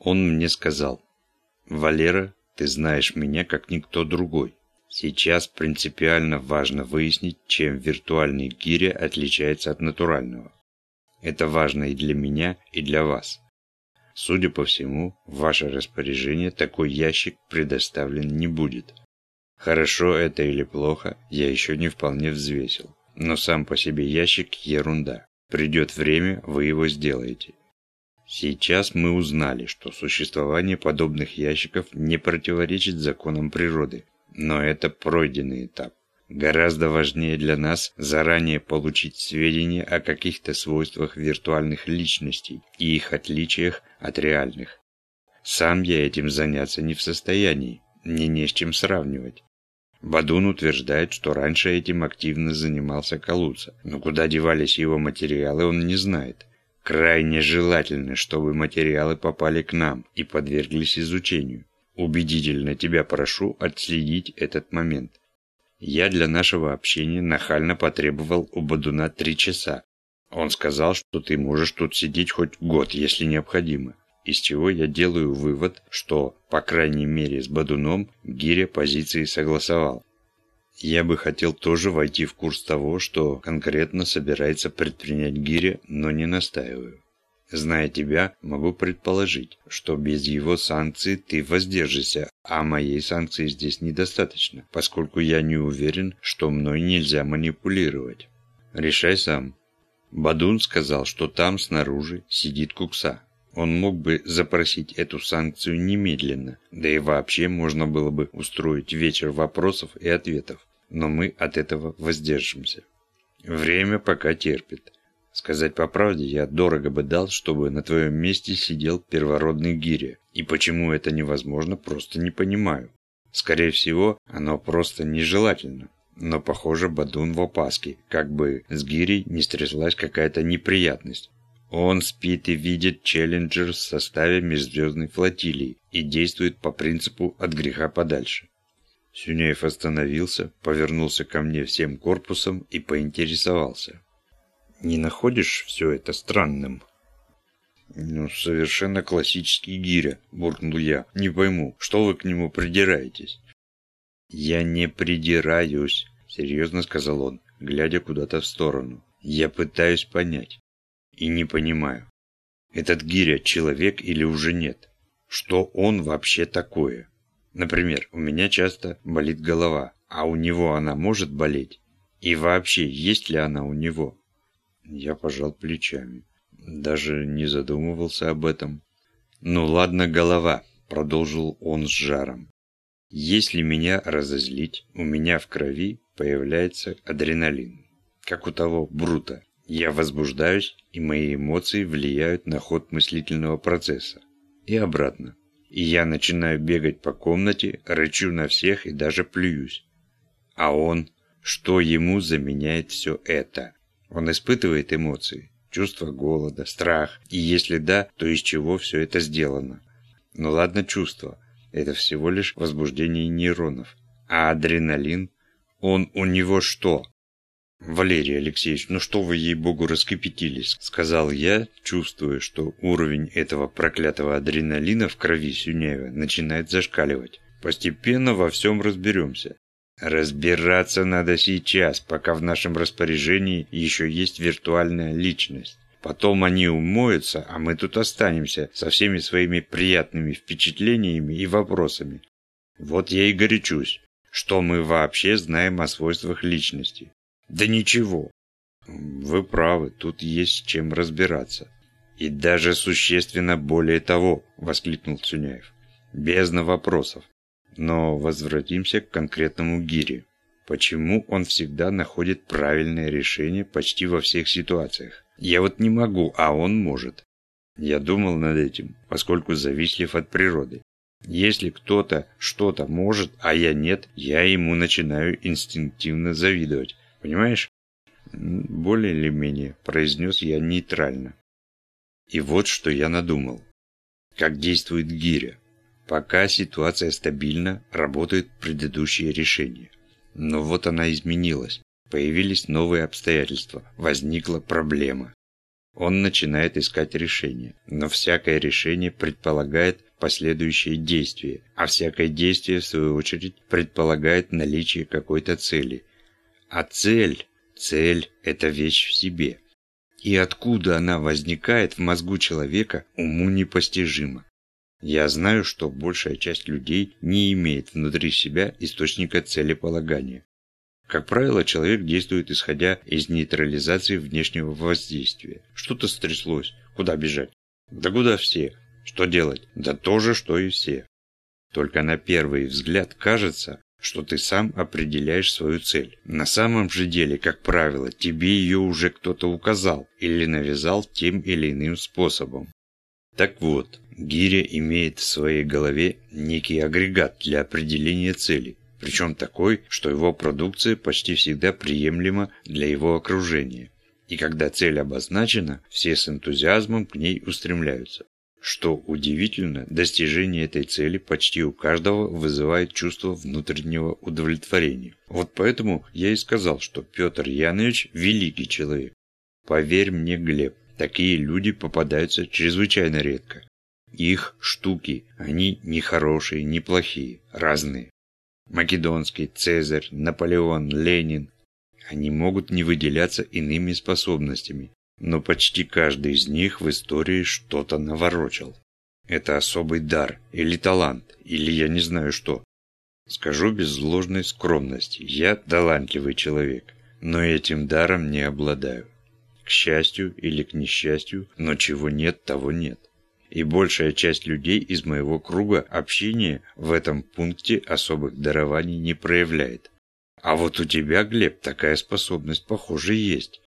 Он мне сказал, «Валера, ты знаешь меня как никто другой. Сейчас принципиально важно выяснить, чем виртуальный гиря отличается от натурального. Это важно и для меня, и для вас. Судя по всему, в ваше распоряжение такой ящик предоставлен не будет. Хорошо это или плохо, я еще не вполне взвесил. Но сам по себе ящик – ерунда. Придет время, вы его сделаете. Сейчас мы узнали, что существование подобных ящиков не противоречит законам природы. Но это пройденный этап. Гораздо важнее для нас заранее получить сведения о каких-то свойствах виртуальных личностей и их отличиях от реальных. Сам я этим заняться не в состоянии, мне не с чем сравнивать. Бадун утверждает, что раньше этим активно занимался Калуца, но куда девались его материалы, он не знает. Крайне желательно, чтобы материалы попали к нам и подверглись изучению. Убедительно тебя прошу отследить этот момент. Я для нашего общения нахально потребовал у Бадуна три часа. Он сказал, что ты можешь тут сидеть хоть год, если необходимо. Из чего я делаю вывод, что, по крайней мере, с Бадуном Гиря позиции согласовал. Я бы хотел тоже войти в курс того, что конкретно собирается предпринять Гиря, но не настаиваю. Зная тебя, могу предположить, что без его санкций ты воздержишься, а моей санкции здесь недостаточно, поскольку я не уверен, что мной нельзя манипулировать. Решай сам. Бадун сказал, что там снаружи сидит Кукса. Он мог бы запросить эту санкцию немедленно, да и вообще можно было бы устроить вечер вопросов и ответов, но мы от этого воздержимся. Время пока терпит. Сказать по правде, я дорого бы дал, чтобы на твоем месте сидел первородный гиря. И почему это невозможно, просто не понимаю. Скорее всего, оно просто нежелательно. Но, похоже, Бадун в опаске, как бы с гирей не стряслась какая-то неприятность. Он спит и видит Челленджер в составе межзвездной флотилии и действует по принципу «от греха подальше». Сюняев остановился, повернулся ко мне всем корпусом и поинтересовался. Не находишь все это странным?» «Ну, совершенно классический гиря», – буркнул я. «Не пойму, что вы к нему придираетесь?» «Я не придираюсь», – серьезно сказал он, глядя куда-то в сторону. «Я пытаюсь понять. И не понимаю. Этот гиря человек или уже нет? Что он вообще такое? Например, у меня часто болит голова, а у него она может болеть? И вообще, есть ли она у него?» Я пожал плечами. Даже не задумывался об этом. «Ну ладно, голова», — продолжил он с жаром. «Если меня разозлить, у меня в крови появляется адреналин, как у того Брута. Я возбуждаюсь, и мои эмоции влияют на ход мыслительного процесса. И обратно. И я начинаю бегать по комнате, рычу на всех и даже плююсь. А он, что ему заменяет все это? Он испытывает эмоции, чувство голода, страх, и если да, то из чего все это сделано? Ну ладно чувство, это всего лишь возбуждение нейронов. А адреналин? Он у него что? «Валерий Алексеевич, ну что вы, ей-богу, раскипятились?» Сказал я, чувствуя, что уровень этого проклятого адреналина в крови Сюняева начинает зашкаливать. «Постепенно во всем разберемся. Разбираться надо сейчас, пока в нашем распоряжении еще есть виртуальная личность. Потом они умоются, а мы тут останемся со всеми своими приятными впечатлениями и вопросами. Вот я и горячусь. Что мы вообще знаем о свойствах личности? Да ничего. Вы правы, тут есть чем разбираться. И даже существенно более того, воскликнул Цуняев. Бездна вопросов. Но возвратимся к конкретному Гире. Почему он всегда находит правильное решение почти во всех ситуациях? Я вот не могу, а он может. Я думал над этим, поскольку завистлив от природы. Если кто-то что-то может, а я нет, я ему начинаю инстинктивно завидовать. Понимаешь? Более или менее, произнес я нейтрально. И вот что я надумал. Как действует гиря. Пока ситуация стабильна, работают предыдущие решения. Но вот она изменилась. Появились новые обстоятельства. Возникла проблема. он начинает искать решение. Но всякое решение предполагает последующее действие, а всякое действие, в свою очередь, предполагает наличие какой-то цели. А цель, цель – это вещь в себе. И откуда она возникает в мозгу человека, уму непостижимо. Я знаю, что большая часть людей не имеет внутри себя источника целеполагания. Как правило, человек действует исходя из нейтрализации внешнего воздействия. Что-то стряслось. Куда бежать? Да куда все? Что делать? Да то же, что и все. Только на первый взгляд кажется, что ты сам определяешь свою цель. На самом же деле, как правило, тебе ее уже кто-то указал или навязал тем или иным способом. Так вот, гиря имеет в своей голове некий агрегат для определения цели, причем такой, что его продукция почти всегда приемлема для его окружения. И когда цель обозначена, все с энтузиазмом к ней устремляются. Что удивительно, достижение этой цели почти у каждого вызывает чувство внутреннего удовлетворения. Вот поэтому я и сказал, что Петр Янович – великий человек. Поверь мне, Глеб, такие люди попадаются чрезвычайно редко. Их штуки, они не хорошие, не плохие, разные. Македонский, Цезарь, Наполеон, Ленин. Они могут не выделяться иными способностями, но почти каждый из них в истории что-то наворочил. Это особый дар, или талант, или я не знаю что. Скажу без ложной скромности, я талантливый человек, но этим даром не обладаю. К счастью или к несчастью, но чего нет, того нет и большая часть людей из моего круга общения в этом пункте особых дарований не проявляет. А вот у тебя, Глеб, такая способность, похоже, есть.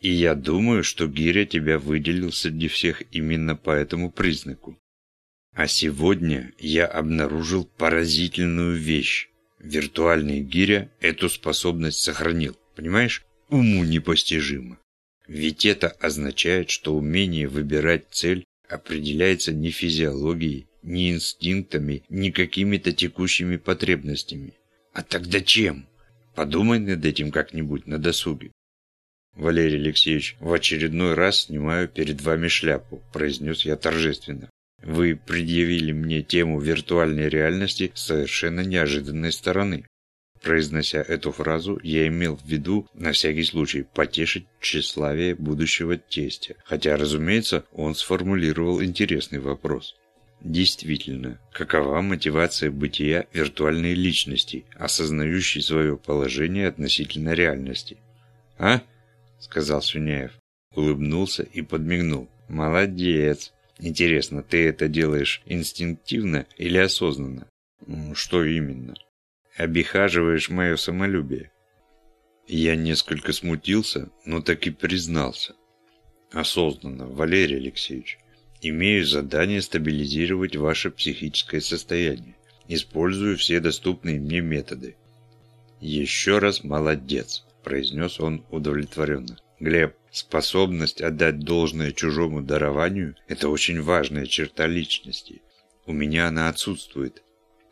И я думаю, что Гиря тебя выделил среди всех именно по этому признаку. А сегодня я обнаружил поразительную вещь. Виртуальный Гиря эту способность сохранил. Понимаешь? Уму непостижимо. Ведь это означает, что умение выбирать цель определяется не физиологией, не инстинктами, не какими-то текущими потребностями. А тогда чем? Подумай над этим как-нибудь на досуге. Валерий Алексеевич, в очередной раз снимаю перед вами шляпу, произнес я торжественно. Вы предъявили мне тему виртуальной реальности с совершенно неожиданной стороны. Произнося эту фразу, я имел в виду, на всякий случай, потешить тщеславие будущего тестя, хотя, разумеется, он сформулировал интересный вопрос. Действительно, какова мотивация бытия виртуальной личности, осознающей свое положение относительно реальности? «А?» – сказал Свиняев. Улыбнулся и подмигнул. «Молодец! Интересно, ты это делаешь инстинктивно или осознанно?» «Что именно?» обихаживаешь мое самолюбие». Я несколько смутился, но так и признался. Осознанно, Валерий Алексеевич, имею задание стабилизировать ваше психическое состояние. Использую все доступные мне методы. «Еще раз молодец», – произнес он удовлетворенно. «Глеб, способность отдать должное чужому дарованию – это очень важная черта личности. У меня она отсутствует,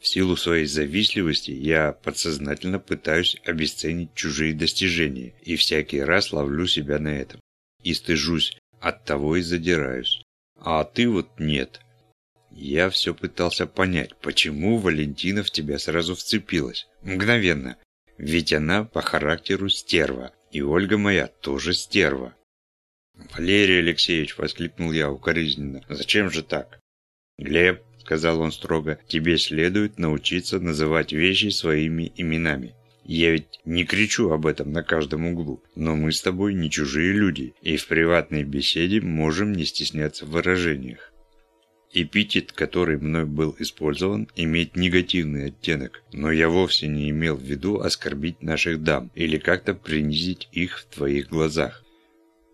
в силу своей завистливости я подсознательно пытаюсь обесценить чужие достижения и всякий раз ловлю себя на этом. И стыжусь, от того и задираюсь. А ты вот нет. Я все пытался понять, почему Валентина в тебя сразу вцепилась. Мгновенно. Ведь она по характеру стерва, и Ольга моя тоже стерва. «Валерий Алексеевич!» – воскликнул я укоризненно. «Зачем же так?» «Глеб, сказал он строго, тебе следует научиться называть вещи своими именами. Я ведь не кричу об этом на каждом углу, но мы с тобой не чужие люди, и в приватной беседе можем не стесняться в выражениях. Эпитет, который мной был использован, имеет негативный оттенок, но я вовсе не имел в виду оскорбить наших дам или как-то принизить их в твоих глазах.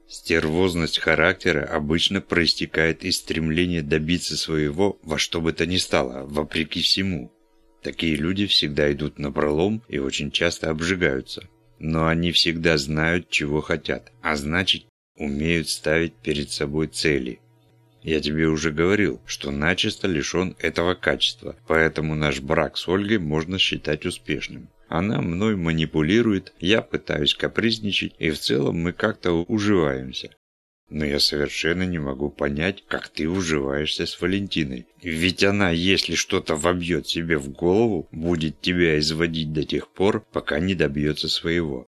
Стервозность характера обычно проистекает из стремления добиться своего во что бы то ни стало, вопреки всему. Такие люди всегда идут на пролом и очень часто обжигаются. Но они всегда знают, чего хотят, а значит, умеют ставить перед собой цели. Я тебе уже говорил, что начисто лишен этого качества, поэтому наш брак с Ольгой можно считать успешным. Она мной манипулирует, я пытаюсь капризничать, и в целом мы как-то уживаемся. Но я совершенно не могу понять, как ты уживаешься с Валентиной. Ведь она, если что-то вобьет себе в голову, будет тебя изводить до тех пор, пока не добьется своего.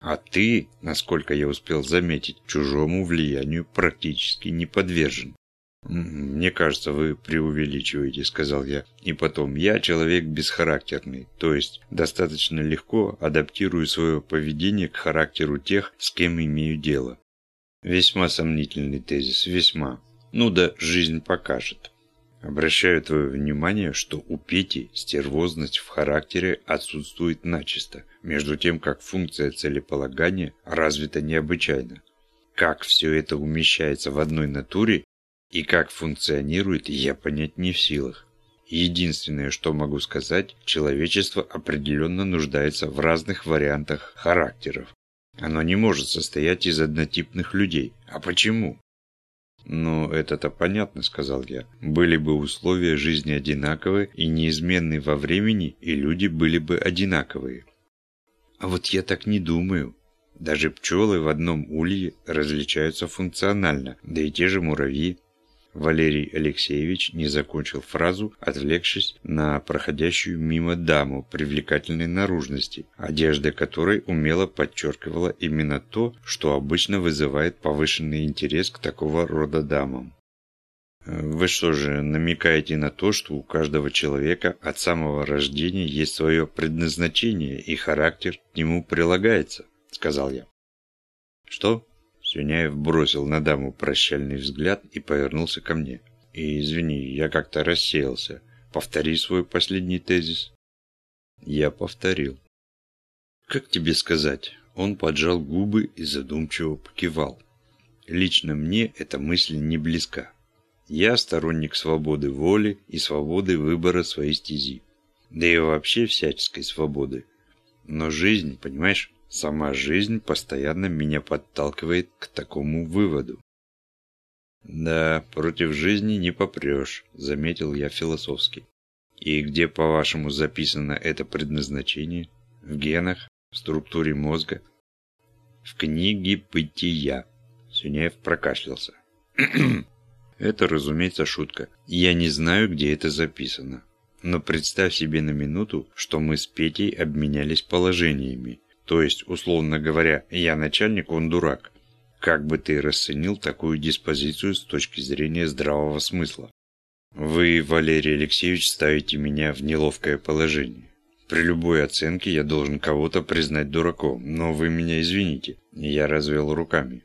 А ты, насколько я успел заметить, чужому влиянию практически не подвержен. «Мне кажется, вы преувеличиваете», — сказал я. «И потом, я человек бесхарактерный, то есть достаточно легко адаптирую свое поведение к характеру тех, с кем имею дело». Весьма сомнительный тезис, весьма. Ну да, жизнь покажет. Обращаю твое внимание, что у Пети стервозность в характере отсутствует начисто, между тем как функция целеполагания развита необычайно. Как все это умещается в одной натуре и как функционирует, я понять не в силах. Единственное, что могу сказать, человечество определенно нуждается в разных вариантах характеров. Оно не может состоять из однотипных людей. А почему? «Ну, это-то понятно», — сказал я. «Были бы условия жизни одинаковые и неизменны во времени, и люди были бы одинаковые». «А вот я так не думаю. Даже пчелы в одном улье различаются функционально, да и те же муравьи. Валерий Алексеевич не закончил фразу, отвлекшись на проходящую мимо даму привлекательной наружности, одежда которой умело подчеркивала именно то, что обычно вызывает повышенный интерес к такого рода дамам. Вы что же, намекаете на то, что у каждого человека от самого рождения есть свое предназначение и характер к нему прилагается, сказал я. Что? Сюняев бросил на даму прощальный взгляд и повернулся ко мне. И извини, я как-то рассеялся. Повтори свой последний тезис. Я повторил. Как тебе сказать? Он поджал губы и задумчиво покивал. Лично мне эта мысль не близка. Я сторонник свободы воли и свободы выбора своей стези. Да и вообще всяческой свободы. Но жизнь, понимаешь, Сама жизнь постоянно меня подталкивает к такому выводу. «Да, против жизни не попрешь», – заметил я философски. «И где, по-вашему, записано это предназначение? В генах? В структуре мозга?» «В книге «Бытия», – Сюняев прокашлялся. «Это, разумеется, шутка. Я не знаю, где это записано. Но представь себе на минуту, что мы с Петей обменялись положениями, то есть, условно говоря, я начальник, он дурак. Как бы ты расценил такую диспозицию с точки зрения здравого смысла? Вы, Валерий Алексеевич, ставите меня в неловкое положение. При любой оценке я должен кого-то признать дураком, но вы меня извините. Я развел руками.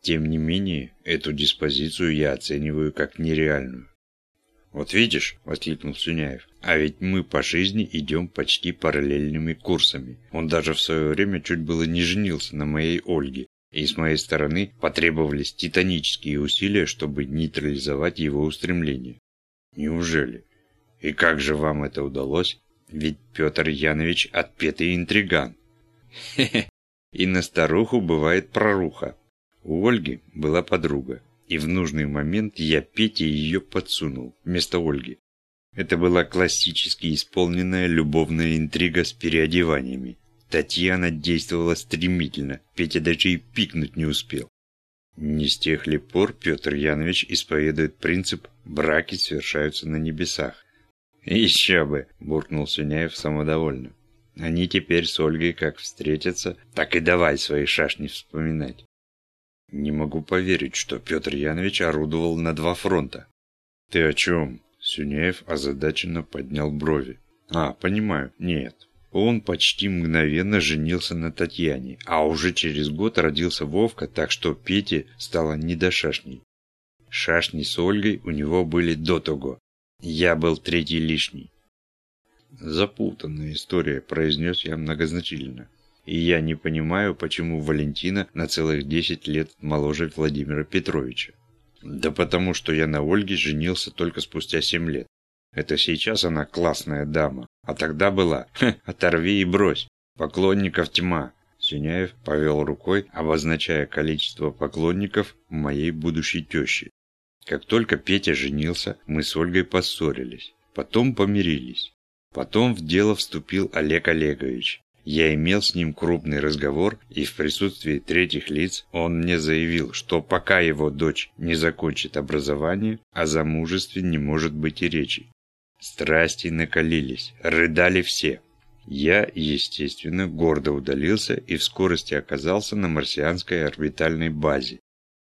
Тем не менее, эту диспозицию я оцениваю как нереальную. «Вот видишь», – воскликнул Сюняев, – «а ведь мы по жизни идем почти параллельными курсами. Он даже в свое время чуть было не женился на моей Ольге, и с моей стороны потребовались титанические усилия, чтобы нейтрализовать его устремления. Неужели? И как же вам это удалось? Ведь Петр Янович отпетый интриган. Хе-хе, и на старуху бывает проруха. У Ольги была подруга, и в нужный момент я Пете ее подсунул, вместо Ольги. Это была классически исполненная любовная интрига с переодеваниями. Татьяна действовала стремительно, Петя даже и пикнуть не успел. Не с тех ли пор Петр Янович исповедует принцип «браки совершаются на небесах». «Еще бы!» – буркнул Сюняев самодовольно. «Они теперь с Ольгой как встретятся, так и давай свои шашни вспоминать». Не могу поверить, что Петр Янович орудовал на два фронта. Ты о чем? Сюняев озадаченно поднял брови. А, понимаю, нет. Он почти мгновенно женился на Татьяне, а уже через год родился Вовка, так что Пете стало не до шашней. Шашни с Ольгой у него были до того. Я был третий лишний. Запутанная история, произнес я многозначительно. И я не понимаю, почему Валентина на целых 10 лет моложе Владимира Петровича. Да потому что я на Ольге женился только спустя 7 лет. Это сейчас она классная дама, а тогда была, Хе, оторви и брось, поклонников тьма. Сюняев повел рукой, обозначая количество поклонников моей будущей тещи. Как только Петя женился, мы с Ольгой поссорились. Потом помирились. Потом в дело вступил Олег Олегович Я имел с ним крупный разговор, и в присутствии третьих лиц он мне заявил, что пока его дочь не закончит образование, о замужестве не может быть и речи. Страсти накалились, рыдали все. Я, естественно, гордо удалился и в скорости оказался на марсианской орбитальной базе.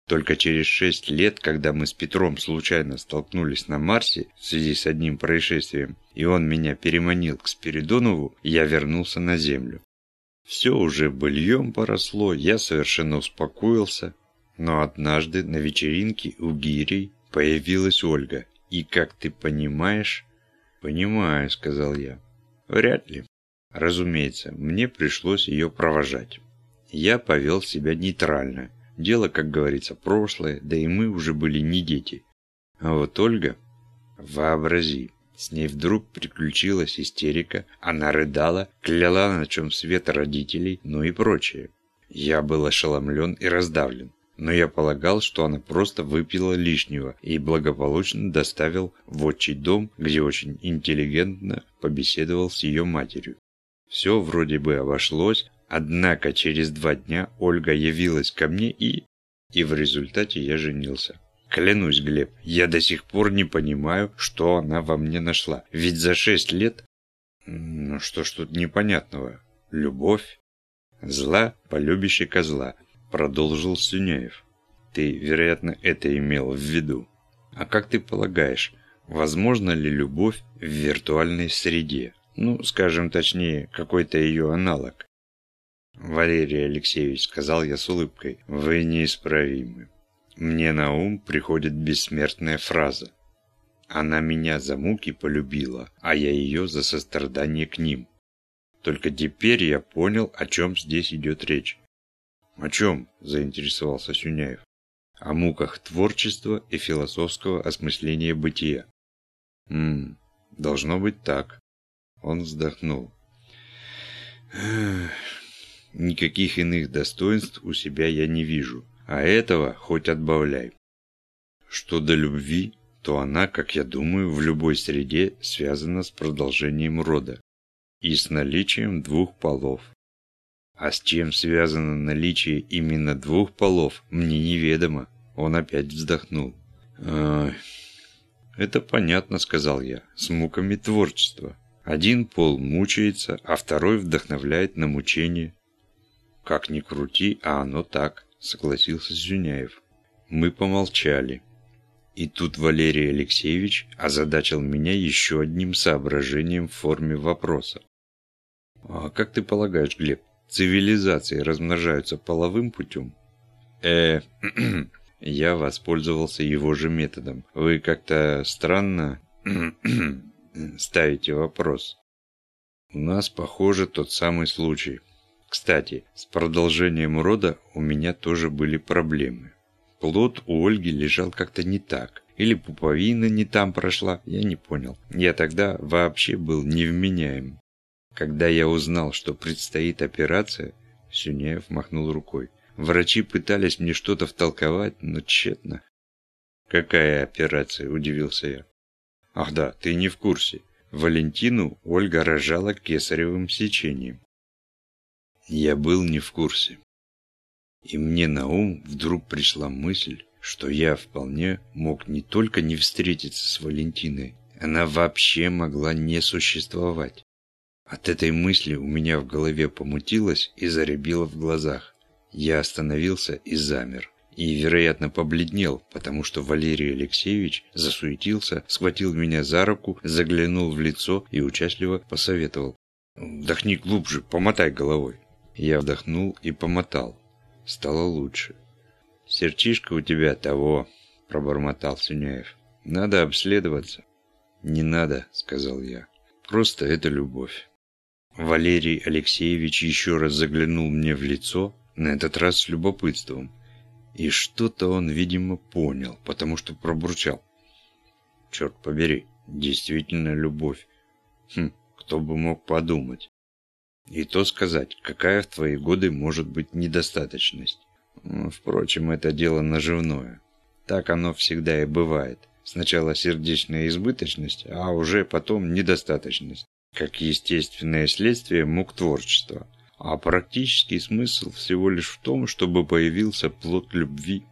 Только через шесть лет, когда мы с Петром случайно столкнулись на Марсе в связи с одним происшествием, и он меня переманил к Спиридонову, я вернулся на Землю. Все уже быльем поросло, я совершенно успокоился. Но однажды на вечеринке у Гирей появилась Ольга. И, как ты понимаешь, «Понимаю», — сказал я. «Вряд ли». Разумеется, мне пришлось ее провожать. Я повел себя нейтрально. Дело, как говорится, прошлое, да и мы уже были не дети. А вот Ольга... Вообрази, с ней вдруг приключилась истерика, она рыдала, кляла, на чем свет родителей, ну и прочее. Я был ошеломлен и раздавлен но я полагал, что она просто выпила лишнего и благополучно доставил в отчий дом, где очень интеллигентно побеседовал с ее матерью. Все вроде бы обошлось, однако через два дня Ольга явилась ко мне и... И в результате я женился. Клянусь, Глеб, я до сих пор не понимаю, что она во мне нашла. Ведь за шесть лет... Ну что ж тут непонятного? Любовь? Зла, полюбящий козла. Продолжил Сюняев. Ты, вероятно, это имел в виду. А как ты полагаешь, возможно ли любовь в виртуальной среде? Ну, скажем точнее, какой-то ее аналог. Валерий Алексеевич, сказал я с улыбкой, вы неисправимы. Мне на ум приходит бессмертная фраза. Она меня за муки полюбила, а я ее за сострадание к ним. Только теперь я понял, о чем здесь идет речь. «О чем?» – заинтересовался Сюняев. «О муках творчества и философского осмысления бытия». «Ммм, должно быть так». Он вздохнул. «Никаких иных достоинств у себя я не вижу, а этого хоть отбавляй. Что до любви, то она, как я думаю, в любой среде связана с продолжением рода и с наличием двух полов. А с чем связано наличие именно двух полов, мне неведомо. Он опять вздохнул. «Это понятно», — сказал я, — «с муками творчества. Один пол мучается, а второй вдохновляет на мучение». «Как ни крути, а оно так», — согласился Зюняев. Мы помолчали. И тут Валерий Алексеевич озадачил меня еще одним соображением в форме вопроса. «А как ты полагаешь, Глеб, цивилизации размножаются половым путем? Э, я воспользовался его же методом. Вы как-то странно ставите вопрос. У нас, похоже, тот самый случай. Кстати, с продолжением рода у меня тоже были проблемы. Плод у Ольги лежал как-то не так. Или пуповина не там прошла, я не понял. Я тогда вообще был невменяем. Когда я узнал, что предстоит операция, Сюняев махнул рукой. Врачи пытались мне что-то втолковать, но тщетно. «Какая операция?» – удивился я. «Ах да, ты не в курсе. Валентину Ольга рожала кесаревым сечением». Я был не в курсе. И мне на ум вдруг пришла мысль, что я вполне мог не только не встретиться с Валентиной, она вообще могла не существовать. От этой мысли у меня в голове помутилось и заребило в глазах. Я остановился и замер. И, вероятно, побледнел, потому что Валерий Алексеевич засуетился, схватил меня за руку, заглянул в лицо и участливо посоветовал. «Вдохни глубже, помотай головой». Я вдохнул и помотал. Стало лучше. «Серчишка у тебя того», – пробормотал Сюняев. «Надо обследоваться». «Не надо», – сказал я. «Просто это любовь». Валерий Алексеевич еще раз заглянул мне в лицо, на этот раз с любопытством. И что-то он, видимо, понял, потому что пробурчал. Черт побери, действительно любовь. Хм, кто бы мог подумать. И то сказать, какая в твои годы может быть недостаточность. Впрочем, это дело наживное. Так оно всегда и бывает. Сначала сердечная избыточность, а уже потом недостаточность как естественное следствие мук творчества. А практический смысл всего лишь в том, чтобы появился плод любви.